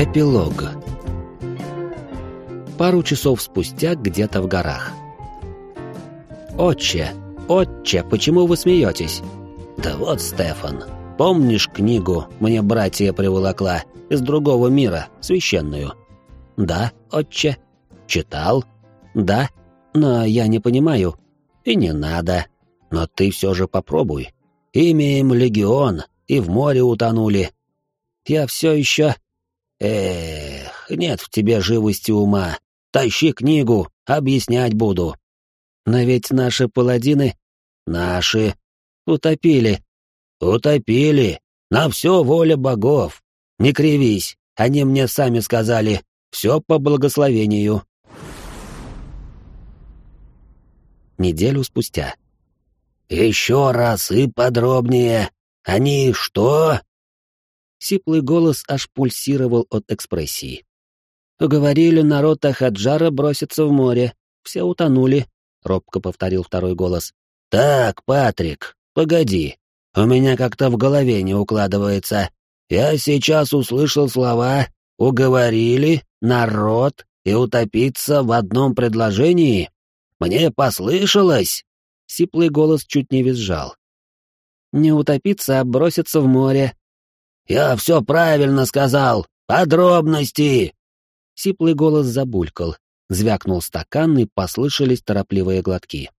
Эпилог. Пару часов спустя где-то в горах. «Отче! Отче, почему вы смеетесь?» «Да вот, Стефан, помнишь книгу «Мне братья приволокла» из другого мира, священную?» «Да, отче». «Читал?» «Да, но я не понимаю». «И не надо. Но ты все же попробуй. Имеем легион, и в море утонули. Я все еще Эх, нет в тебе живости ума. Тащи книгу, объяснять буду. Но ведь наши паладины... Наши. Утопили. Утопили. На все воля богов. Не кривись, они мне сами сказали. Все по благословению. Неделю спустя. Еще раз и подробнее. Они что? Сиплый голос аж пульсировал от экспрессии. «Говорили, народ Ахаджара бросится в море. Все утонули», — робко повторил второй голос. «Так, Патрик, погоди. У меня как-то в голове не укладывается. Я сейчас услышал слова «уговорили», «народ» и «утопиться» в одном предложении. Мне послышалось?» Сиплый голос чуть не визжал. «Не утопиться, а броситься в море», «Я все правильно сказал! Подробности!» Сиплый голос забулькал, звякнул стакан и послышались торопливые глотки.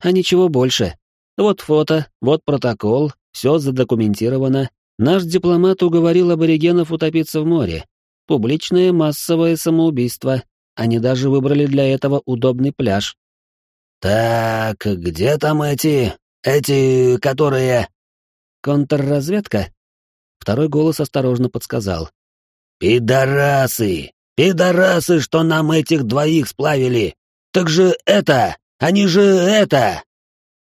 «А ничего больше. Вот фото, вот протокол, все задокументировано. Наш дипломат уговорил аборигенов утопиться в море. Публичное массовое самоубийство. Они даже выбрали для этого удобный пляж». «Так, где там эти... эти, которые...» «Контрразведка?» Второй голос осторожно подсказал. «Пидорасы! Пидорасы, что нам этих двоих сплавили! Так же это! Они же это!»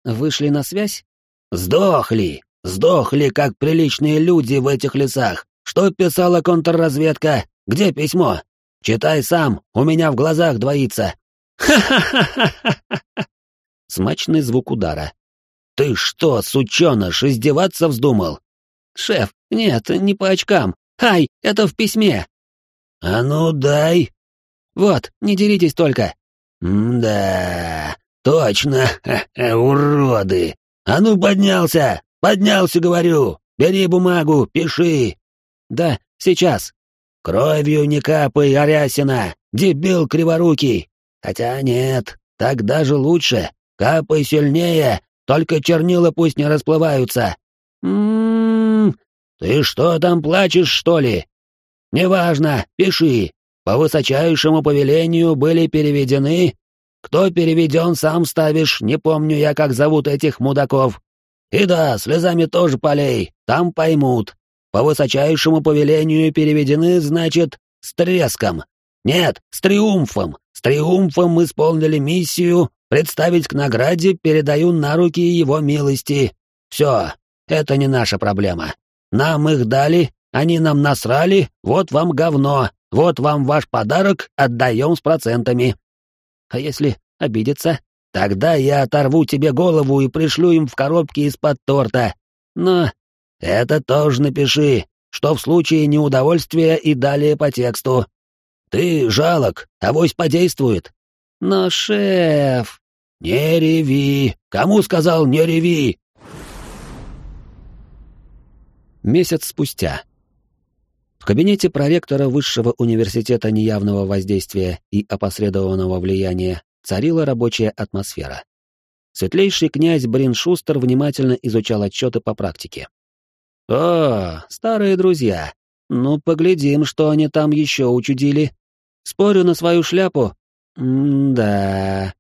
«Вышли на связь?» «Сдохли! Сдохли, как приличные люди в этих лесах! Что писала контрразведка? Где письмо? Читай сам, у меня в глазах двоится!» «Ха-ха-ха-ха-ха!» Смачный звук удара. «Ты что, сученыш, издеваться вздумал? «Шеф, нет, не по очкам. Ай, это в письме!» «А ну дай!» «Вот, не делитесь только!» «Да, точно, уроды! А ну поднялся! Поднялся, говорю! Бери бумагу, пиши!» «Да, сейчас!» «Кровью не капай, Арясина! Дебил криворукий! Хотя нет, так даже лучше! Капай сильнее, только чернила пусть не расплываются!» «М-м-м, ты что там плачешь, что ли? Неважно, пиши. По высочайшему повелению были переведены. Кто переведен, сам ставишь, не помню я, как зовут этих мудаков. И да, слезами тоже полей, там поймут. По высочайшему повелению переведены, значит, с треском. Нет, с триумфом. С триумфом мы исполнили миссию, представить к награде передаю на руки его милости. Все, это не наша проблема. Нам их дали, они нам насрали, вот вам говно, вот вам ваш подарок, отдаем с процентами. А если обидеться? Тогда я оторву тебе голову и пришлю им в коробке из-под торта. Но это тоже напиши, что в случае неудовольствия и далее по тексту. Ты жалок, авось подействует. Но, шеф... Не реви. Кому сказал не реви? Месяц спустя. В кабинете проректора Высшего университета неявного воздействия и опосредованного влияния царила рабочая атмосфера. Светлейший князь Брин Шустер внимательно изучал отчеты по практике. «О, старые друзья! Ну, поглядим, что они там еще учудили. Спорю на свою шляпу? М-да...»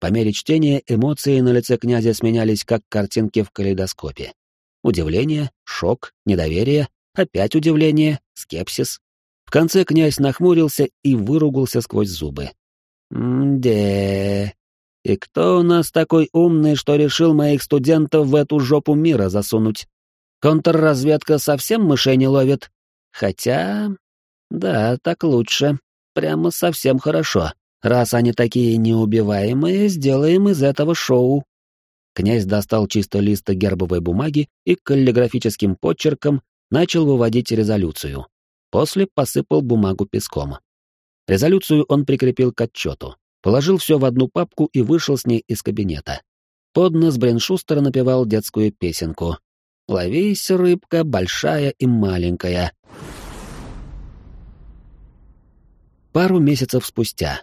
По мере чтения эмоции на лице князя сменялись, как картинки в калейдоскопе. Удивление, шок, недоверие, опять удивление, скепсис. В конце князь нахмурился и выругался сквозь зубы. «Мде... И кто у нас такой умный, что решил моих студентов в эту жопу мира засунуть? Контрразведка совсем мышей не ловит? Хотя... Да, так лучше. Прямо совсем хорошо. Раз они такие неубиваемые, сделаем из этого шоу. Князь достал чисто листа гербовой бумаги и каллиграфическим подчерком начал выводить резолюцию. После посыпал бумагу песком. Резолюцию он прикрепил к отчету, положил все в одну папку и вышел с ней из кабинета. Под нос Бреншустер напевал детскую песенку. «Ловись, рыбка, большая и маленькая». Пару месяцев спустя.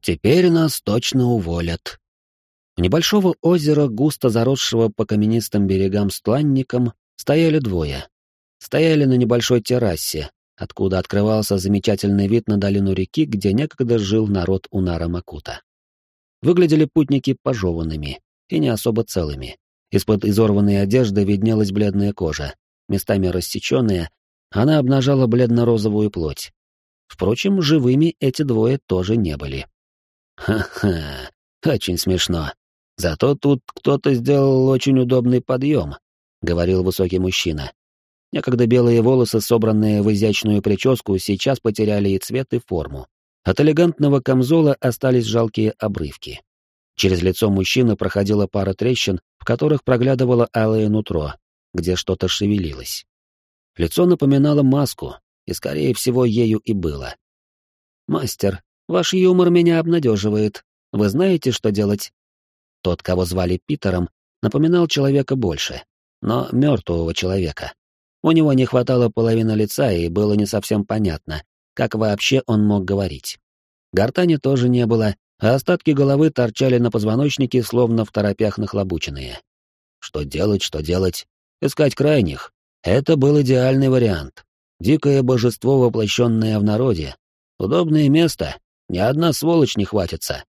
Теперь нас точно уволят. Небольшого озера, густо заросшего по каменистым берегам стланником, стояли двое. Стояли на небольшой террасе, откуда открывался замечательный вид на долину реки, где некогда жил народ Унара Макута. Выглядели путники пожеванными, и не особо целыми. Из-под изорванной одежды виднелась бледная кожа, местами рассеченная, она обнажала бледно-розовую плоть. Впрочем, живыми эти двое тоже не были. «Ха-ха, очень смешно. Зато тут кто-то сделал очень удобный подъем», — говорил высокий мужчина. Некогда белые волосы, собранные в изящную прическу, сейчас потеряли и цвет, и форму. От элегантного камзола остались жалкие обрывки. Через лицо мужчины проходила пара трещин, в которых проглядывало алое нутро, где что-то шевелилось. Лицо напоминало маску, и, скорее всего, ею и было. «Мастер, ваш юмор меня обнадеживает. Вы знаете, что делать?» Тот, кого звали Питером, напоминал человека больше, но мертвого человека. У него не хватало половины лица, и было не совсем понятно, как вообще он мог говорить. Гортани тоже не было, а остатки головы торчали на позвоночнике, словно в торопях нахлобученные. Что делать, что делать? Искать крайних. Это был идеальный вариант. Дикое божество, воплощенное в народе. Удобное место. Ни одна сволочь не хватится.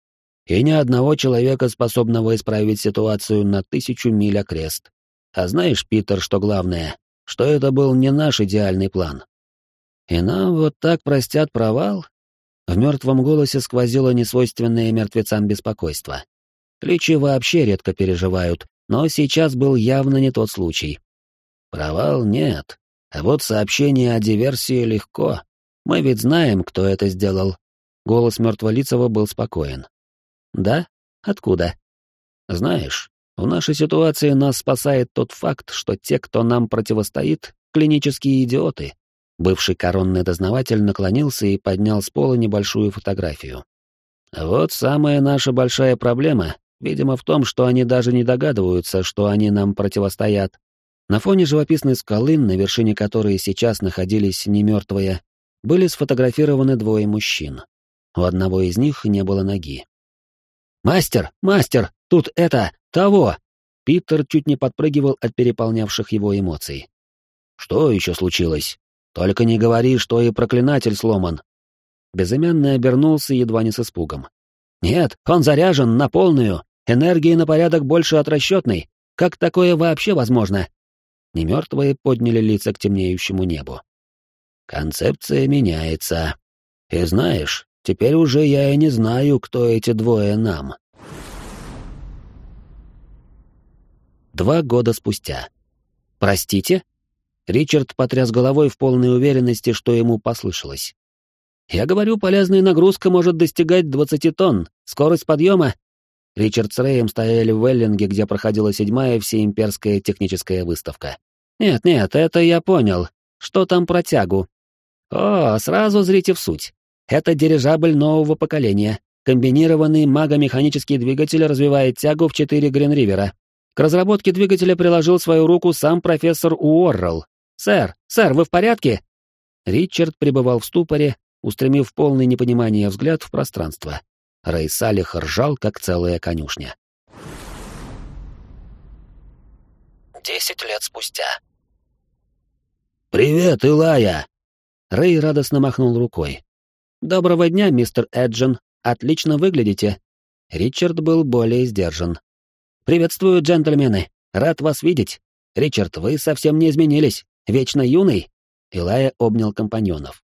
И ни одного человека, способного исправить ситуацию на тысячу миль окрест. А знаешь, Питер, что главное? Что это был не наш идеальный план. И нам вот так простят провал? В мертвом голосе сквозило несвойственное мертвецам беспокойство. Кличи вообще редко переживают, но сейчас был явно не тот случай. Провал нет, а вот сообщение о диверсии легко. Мы ведь знаем, кто это сделал. Голос мертволицего был спокоен. Да? Откуда? Знаешь, в нашей ситуации нас спасает тот факт, что те, кто нам противостоит, клинические идиоты, Бывший коронный дознаватель наклонился и поднял с пола небольшую фотографию. «Вот самая наша большая проблема, видимо, в том, что они даже не догадываются, что они нам противостоят. На фоне живописной скалы, на вершине которой сейчас находились немертвые, были сфотографированы двое мужчин. У одного из них не было ноги. «Мастер! Мастер! Тут это... того!» Питер чуть не подпрыгивал от переполнявших его эмоций. «Что еще случилось?» Только не говори, что и проклинатель сломан. Безымянный обернулся едва не с испугом. Нет, он заряжен на полную. Энергии на порядок больше от расчетной. Как такое вообще возможно? Немертвые подняли лица к темнеющему небу. Концепция меняется. И знаешь, теперь уже я и не знаю, кто эти двое нам. Два года спустя. Простите? Ричард потряс головой в полной уверенности, что ему послышалось. «Я говорю, полезная нагрузка может достигать 20 тонн. Скорость подъема...» Ричард с Рэем стояли в Веллинге, где проходила седьмая всеимперская техническая выставка. «Нет-нет, это я понял. Что там про тягу?» «О, сразу зрите в суть. Это дирижабль нового поколения. Комбинированный магомеханический двигатель развивает тягу в 4 Гринривера. К разработке двигателя приложил свою руку сам профессор Уоррелл, «Сэр! Сэр, вы в порядке?» Ричард пребывал в ступоре, устремив полный непонимание взгляд в пространство. Рэй Салих ржал, как целая конюшня. Десять лет спустя. «Привет, Илая!» Рэй радостно махнул рукой. «Доброго дня, мистер Эджин. Отлично выглядите». Ричард был более сдержан. «Приветствую, джентльмены. Рад вас видеть. Ричард, вы совсем не изменились. Вечно юный?» Илая обнял компаньонов.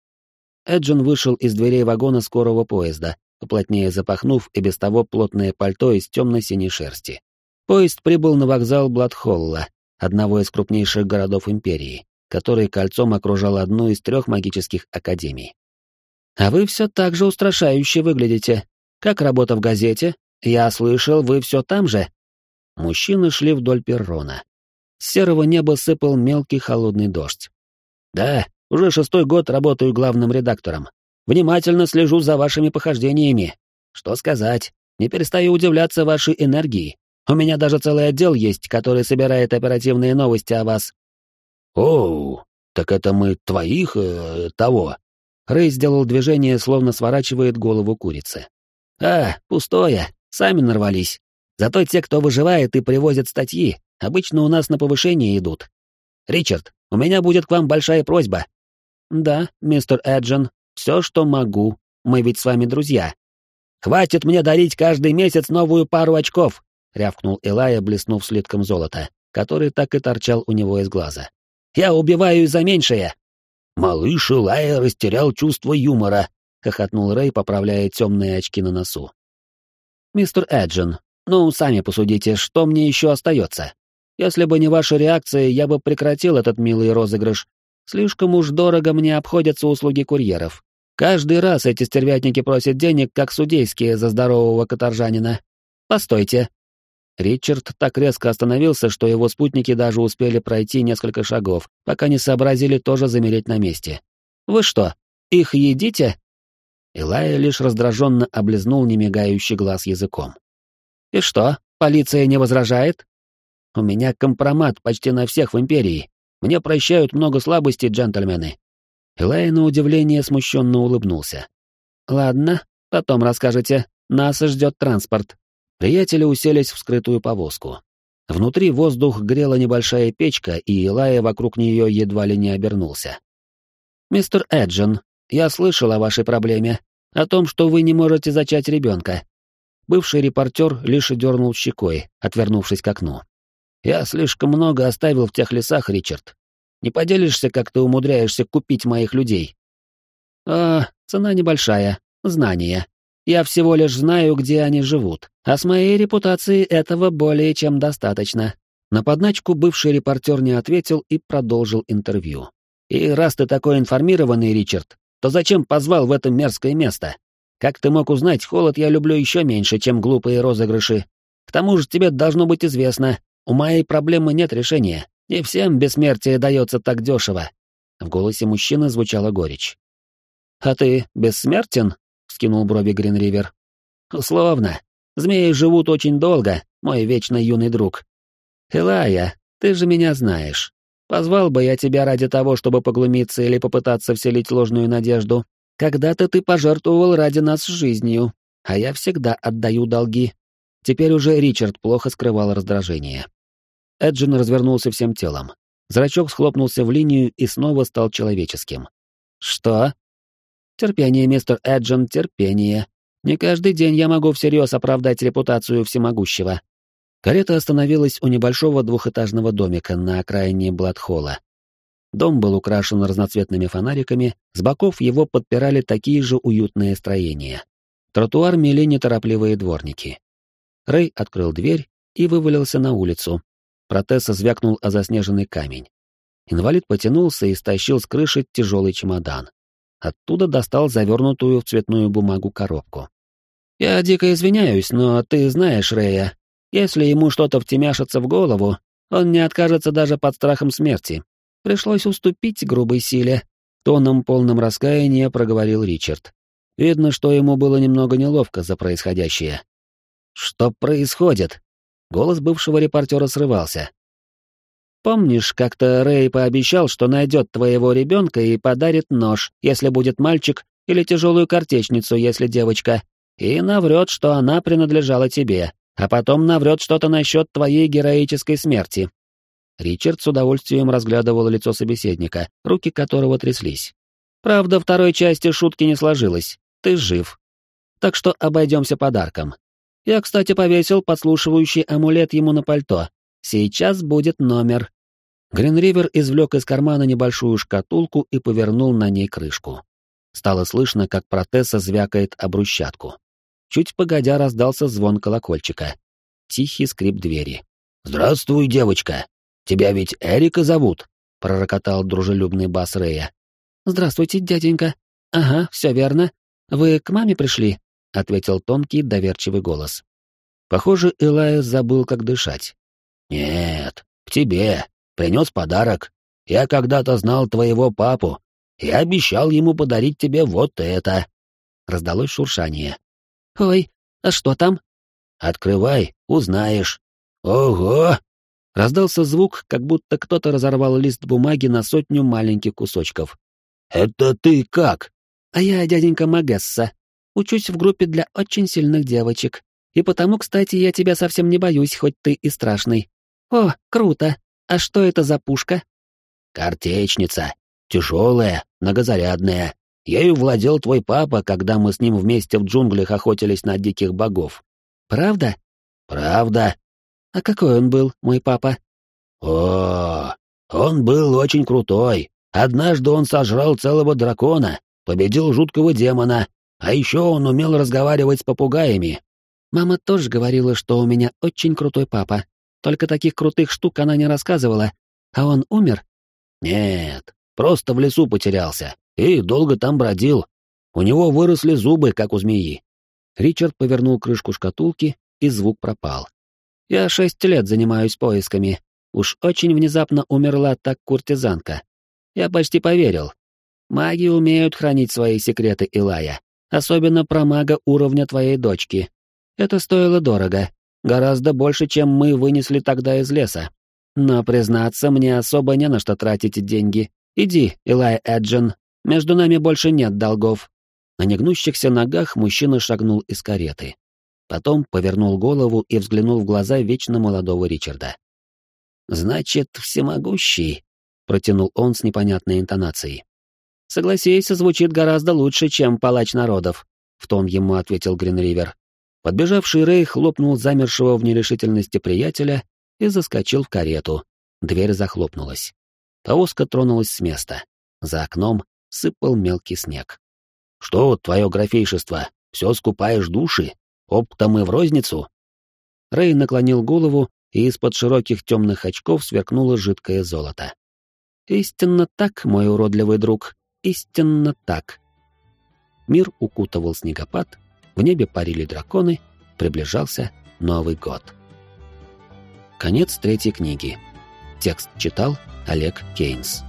Эджин вышел из дверей вагона скорого поезда, поплотнее запахнув и без того плотное пальто из темно-синей шерсти. Поезд прибыл на вокзал Бладхолла, одного из крупнейших городов империи, который кольцом окружал одну из трех магических академий. «А вы все так же устрашающе выглядите. Как работа в газете? Я слышал, вы все там же?» Мужчины шли вдоль перрона. С серого неба сыпал мелкий холодный дождь. «Да, Уже шестой год работаю главным редактором. Внимательно слежу за вашими похождениями. Что сказать, не перестаю удивляться вашей энергии. У меня даже целый отдел есть, который собирает оперативные новости о вас». «Оу, так это мы твоих... Э, того?» Рэй сделал движение, словно сворачивает голову курицы. «А, пустое, сами нарвались. Зато те, кто выживает и привозят статьи, обычно у нас на повышение идут. Ричард, у меня будет к вам большая просьба». «Да, мистер Эджин, все, что могу. Мы ведь с вами друзья». «Хватит мне дарить каждый месяц новую пару очков!» — рявкнул Элая, блеснув слитком золота, который так и торчал у него из глаза. «Я убиваю за меньшее!» «Малыш Элая растерял чувство юмора», — хохотнул Рэй, поправляя темные очки на носу. «Мистер Эджин, ну, сами посудите, что мне еще остается? Если бы не ваша реакция, я бы прекратил этот милый розыгрыш. Слишком уж дорого мне обходятся услуги курьеров. Каждый раз эти стервятники просят денег, как судейские за здорового каторжанина. Постойте. Ричард так резко остановился, что его спутники даже успели пройти несколько шагов, пока не сообразили тоже замереть на месте. «Вы что, их едите?» Илая лишь раздраженно облизнул немигающий глаз языком. «И что, полиция не возражает?» «У меня компромат почти на всех в Империи. Мне прощают много слабостей, джентльмены. Элай на удивление смущенно улыбнулся. «Ладно, потом расскажете. Нас ждет транспорт». Приятели уселись в скрытую повозку. Внутри воздух грела небольшая печка, и Илая вокруг нее едва ли не обернулся. «Мистер Эджин, я слышал о вашей проблеме, о том, что вы не можете зачать ребенка». Бывший репортер лишь дернул щекой, отвернувшись к окну. «Я слишком много оставил в тех лесах, Ричард. Не поделишься, как ты умудряешься купить моих людей? А, цена небольшая, знание. Я всего лишь знаю, где они живут, а с моей репутацией этого более чем достаточно. На подначку бывший репортер не ответил и продолжил интервью. И раз ты такой информированный, Ричард, то зачем позвал в это мерзкое место? Как ты мог узнать, холод я люблю еще меньше, чем глупые розыгрыши. К тому же тебе должно быть известно, у моей проблемы нет решения. Не всем бессмертие дается так дешево. В голосе мужчины звучала горечь. «А ты бессмертен?» — скинул брови Гринривер. «Условно. Змеи живут очень долго, мой вечно юный друг. Элая, ты же меня знаешь. Позвал бы я тебя ради того, чтобы поглумиться или попытаться вселить ложную надежду. Когда-то ты пожертвовал ради нас жизнью, а я всегда отдаю долги». Теперь уже Ричард плохо скрывал раздражение. Эджин развернулся всем телом. Зрачок схлопнулся в линию и снова стал человеческим. «Что?» «Терпение, мистер Эджин, терпение. Не каждый день я могу всерьез оправдать репутацию всемогущего». Карета остановилась у небольшого двухэтажного домика на окраине Бладхолла. Дом был украшен разноцветными фонариками, с боков его подпирали такие же уютные строения. Тротуар мели неторопливые дворники. Рэй открыл дверь и вывалился на улицу, Протез звякнул о заснеженный камень. Инвалид потянулся и стащил с крыши тяжелый чемодан. Оттуда достал завернутую в цветную бумагу коробку. «Я дико извиняюсь, но ты знаешь Рея. Если ему что-то втемяшится в голову, он не откажется даже под страхом смерти. Пришлось уступить грубой силе», — тоном полным раскаяния проговорил Ричард. Видно, что ему было немного неловко за происходящее. «Что происходит?» Голос бывшего репортера срывался. «Помнишь, как-то Рэй пообещал, что найдет твоего ребенка и подарит нож, если будет мальчик, или тяжелую картечницу, если девочка, и наврет, что она принадлежала тебе, а потом наврет что-то насчет твоей героической смерти». Ричард с удовольствием разглядывал лицо собеседника, руки которого тряслись. «Правда, второй части шутки не сложилось. Ты жив. Так что обойдемся подарком. Я, кстати, повесил подслушивающий амулет ему на пальто. Сейчас будет номер. Гринривер извлек из кармана небольшую шкатулку и повернул на ней крышку. Стало слышно, как протеза звякает об брусчатку. Чуть погодя раздался звон колокольчика. Тихий скрип двери. «Здравствуй, девочка! Тебя ведь Эрика зовут?» — пророкотал дружелюбный бас Рея. «Здравствуйте, дяденька. Ага, все верно. Вы к маме пришли?» — ответил тонкий, доверчивый голос. Похоже, Элайс забыл, как дышать. «Нет, к тебе. Принес подарок. Я когда-то знал твоего папу. Я обещал ему подарить тебе вот это. Раздалось шуршание. Ой, а что там? Открывай, узнаешь. Ого! Раздался звук, как будто кто-то разорвал лист бумаги на сотню маленьких кусочков. «Это ты как?» «А я дяденька Магесса. Учусь в группе для очень сильных девочек. И потому, кстати, я тебя совсем не боюсь, хоть ты и страшный. О, круто! А что это за пушка?» «Картечница. Тяжелая, многозарядная. Ею владел твой папа, когда мы с ним вместе в джунглях охотились на диких богов». «Правда?» «Правда. А какой он был, мой папа? О, он был очень крутой. Однажды он сожрал целого дракона, победил жуткого демона, а еще он умел разговаривать с попугаями. Мама тоже говорила, что у меня очень крутой папа. Только таких крутых штук она не рассказывала. А он умер? Нет, просто в лесу потерялся и долго там бродил. У него выросли зубы, как у змеи. Ричард повернул крышку шкатулки, и звук пропал. Я шесть лет занимаюсь поисками. Уж очень внезапно умерла так куртизанка. Я почти поверил. Маги умеют хранить свои секреты, Илая. Особенно про мага уровня твоей дочки. Это стоило дорого. Гораздо больше, чем мы вынесли тогда из леса. Но, признаться, мне особо не на что тратить деньги. Иди, Илай Эджин, между нами больше нет долгов. На негнущихся ногах мужчина шагнул из кареты. Потом повернул голову и взглянул в глаза вечно молодого Ричарда. «Значит, всемогущий», — протянул он с непонятной интонацией. «Согласись, звучит гораздо лучше, чем палач народов», — в тон ему ответил Гринривер. Подбежавший Рэй хлопнул замершего в нерешительности приятеля и заскочил в карету. Дверь захлопнулась. Повозка тронулась с места. За окном сыпал мелкий снег. «Что, твое графейшество, все скупаешь души?» Оптом и в розницу?» Рэй наклонил голову, и из-под широких темных очков сверкнуло жидкое золото. «Истинно так, мой уродливый друг, истинно так». Мир укутывал снегопад, в небе парили драконы, приближался Новый год. Конец третьей книги. Текст читал Олег Кейнс.